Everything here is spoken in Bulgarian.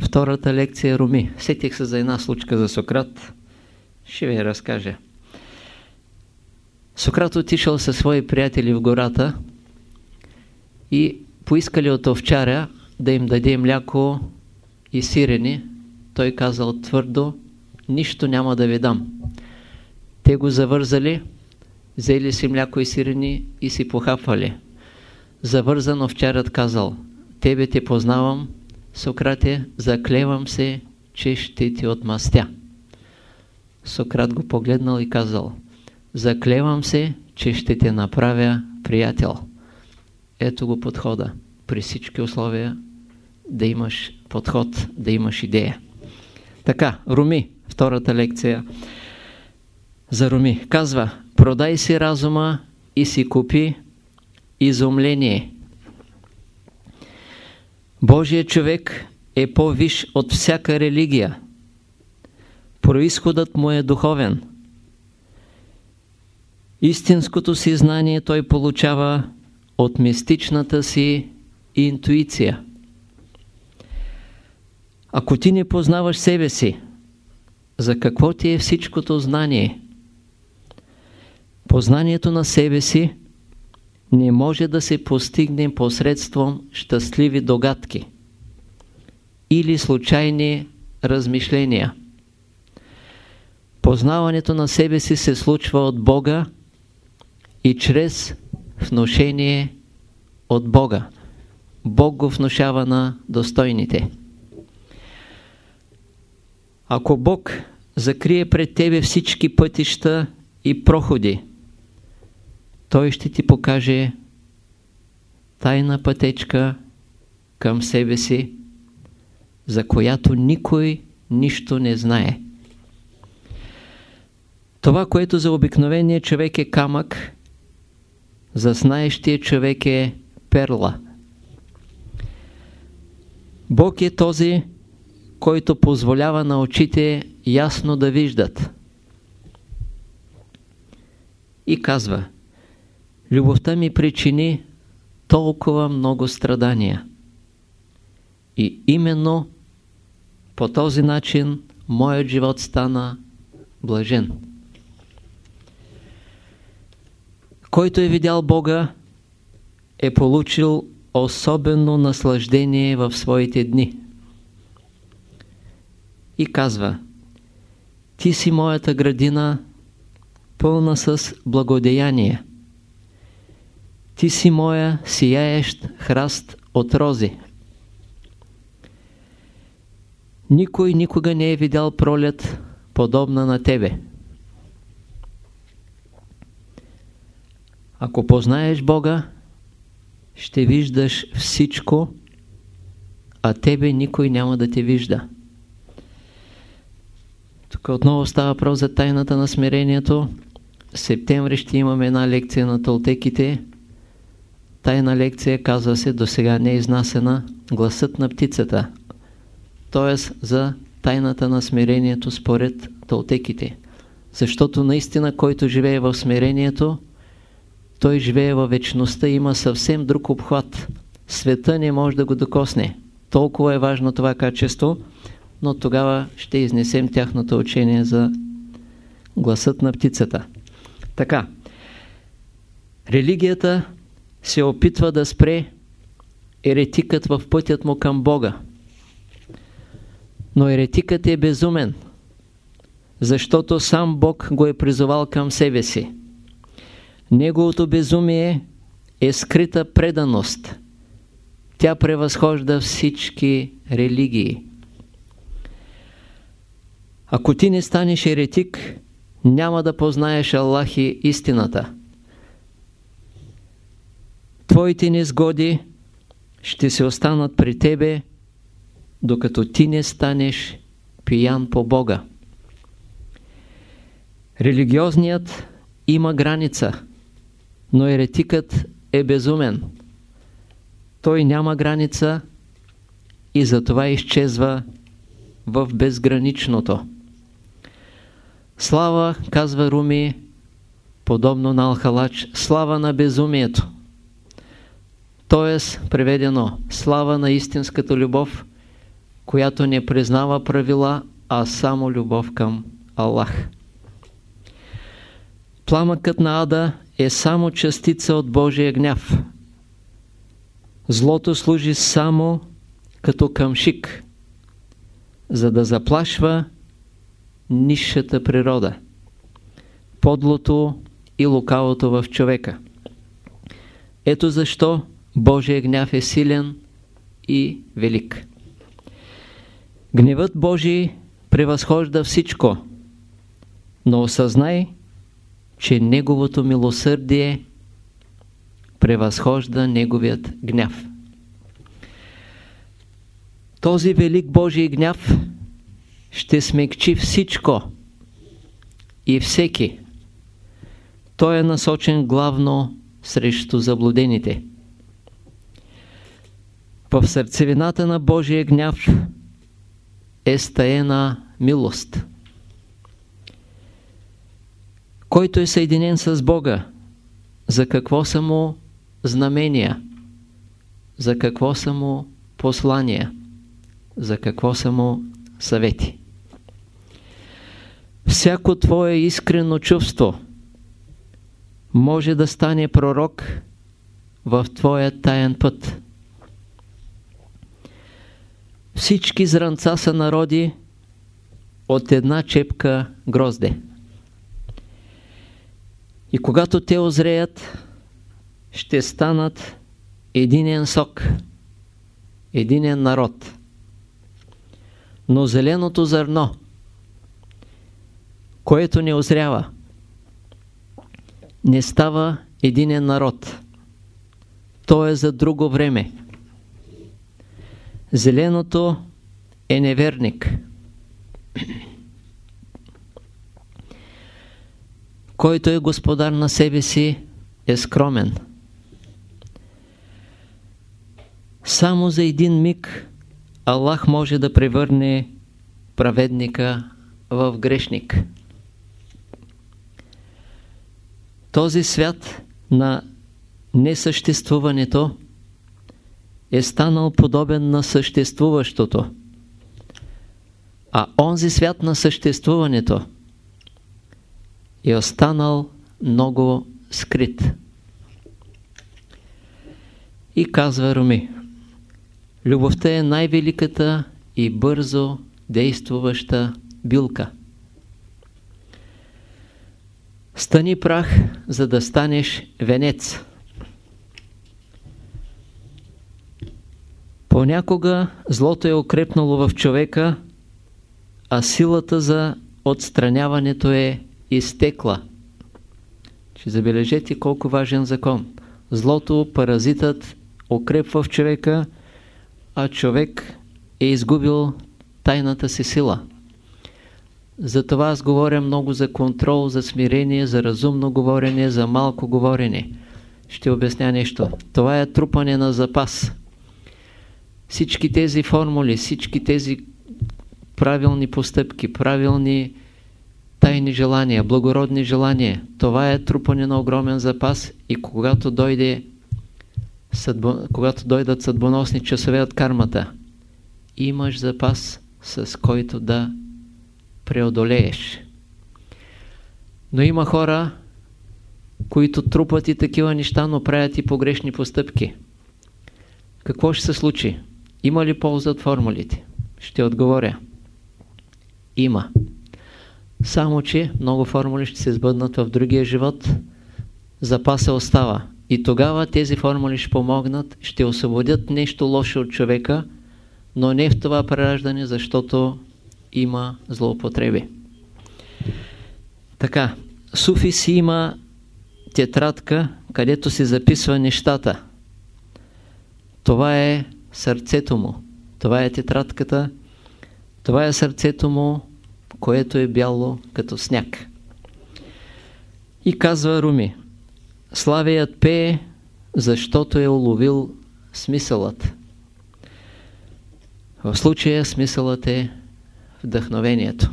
Втората лекция е Руми. Сетих се за една случка за Сократ. Ще ви я разкажа. Сократ отишъл със свои приятели в гората и поискали от овчаря да им даде мляко и сирени. Той казал твърдо, нищо няма да ви дам. Те го завързали, взели си мляко и сирени и си похапвали. Завързан овчарят казал, тебе те познавам, Сократе, заклевам се, че ще ти отмастя. Сократ го погледнал и казал, заклевам се, че ще те направя приятел. Ето го подхода. При всички условия да имаш подход, да имаш идея. Така, Руми, втората лекция за Руми. Казва, продай си разума и си купи изумление. Божият човек е по-виш от всяка религия. Происходът му е духовен. Истинското си знание той получава от мистичната си интуиция. Ако ти не познаваш себе си, за какво ти е всичкото знание? Познанието на себе си не може да се постигне посредством щастливи догадки или случайни размишления. Познаването на себе си се случва от Бога и чрез внушение от Бога. Бог го внушава на достойните. Ако Бог закрие пред тебе всички пътища и проходи, той ще ти покаже тайна пътечка към себе си, за която никой нищо не знае. Това, което за обикновения човек е камък, за знаещия човек е перла. Бог е този, който позволява на очите ясно да виждат. И казва – Любовта ми причини толкова много страдания. И именно по този начин моят живот стана блажен. Който е видял Бога, е получил особено наслаждение в своите дни. И казва, ти си моята градина, пълна с благодеяние. Ти си моя сияещ храст от рози. Никой никога не е видял пролет, подобна на тебе. Ако познаеш Бога, ще виждаш всичко, а тебе никой няма да те вижда. Тук отново става въпрос за тайната на смирението. В септември ще имаме една лекция на толтеките. Тайна лекция, казва се, до сега не е изнасена гласът на птицата. т.е. за тайната на смирението според толтеките. Защото наистина, който живее в смирението, той живее във вечността и има съвсем друг обхват. Света не може да го докосне. Толкова е важно това качество, но тогава ще изнесем тяхното учение за гласът на птицата. Така, религията се опитва да спре еретикът в пътят му към Бога. Но еретикът е безумен, защото сам Бог го е призовал към себе си. Неговото безумие е скрита преданост. Тя превъзхожда всички религии. Ако ти не станеш еретик, няма да познаеш Аллах и истината твоите незгоди ще се останат при тебе, докато ти не станеш пиян по Бога. Религиозният има граница, но еретикът е безумен. Той няма граница и затова изчезва в безграничното. Слава, казва Руми, подобно на Алхалач, слава на безумието. Т.е. преведено, слава на истинската любов, която не признава правила, а само любов към Аллах. Пламъкът на ада е само частица от Божия гняв. Злото служи само като къмшик, за да заплашва нисшата природа, подлото и лукавото в човека. Ето защо Божия гняв е силен и велик. Гневът Божий превъзхожда всичко, но осъзнай, че Неговото милосърдие превъзхожда Неговият гняв. Този велик Божий гняв ще смекчи всичко и всеки. Той е насочен главно срещу заблудените. В сърцевината на Божия гняв е стаена милост. Който е съединен с Бога, за какво са му знамения, за какво са му послания, за какво са му съвети. Всяко твое искрено чувство може да стане пророк в твоя таен път. Всички зранца са народи от една чепка грозде. И когато те озреят, ще станат единен сок, единен народ. Но зеленото зърно, което не озрява, не става единен народ. То е за друго време. Зеленото е неверник. Който е господар на себе си, е скромен. Само за един миг Аллах може да превърне праведника в грешник. Този свят на несъществуването е станал подобен на съществуващото. А онзи свят на съществуването е останал много скрит. И казва Руми, любовта е най-великата и бързо действуваща билка. Стани прах, за да станеш венец. Понякога злото е укрепнало в човека, а силата за отстраняването е изтекла. Ще забележете колко важен закон. Злото, паразитът укрепва в човека, а човек е изгубил тайната си сила. Затова аз говоря много за контрол, за смирение, за разумно говорене, за малко говорене. Ще обясня нещо. Това е трупане на запас. Всички тези формули, всички тези правилни постъпки, правилни тайни желания, благородни желания, това е трупане на огромен запас и когато дойде съдбо, когато дойдат съдбоносни часове от кармата, имаш запас с който да преодолееш. Но има хора, които трупат и такива неща, но правят и погрешни постъпки. Какво ще се случи? Има ли полза от формулите? Ще отговоря. Има. Само, че много формули ще се сбъднат в другия живот. Запаса остава. И тогава тези формули ще помогнат, ще освободят нещо лошо от човека, но не в това прераждане, защото има злоупотреби. Така, Суфи си има тетрадка, където се записва нещата. Това е сърцето му. Това е тетрадката. Това е сърцето му, което е бяло като сняг. И казва Руми, Славият пее, защото е уловил смисълът. В случая смисълът е вдъхновението.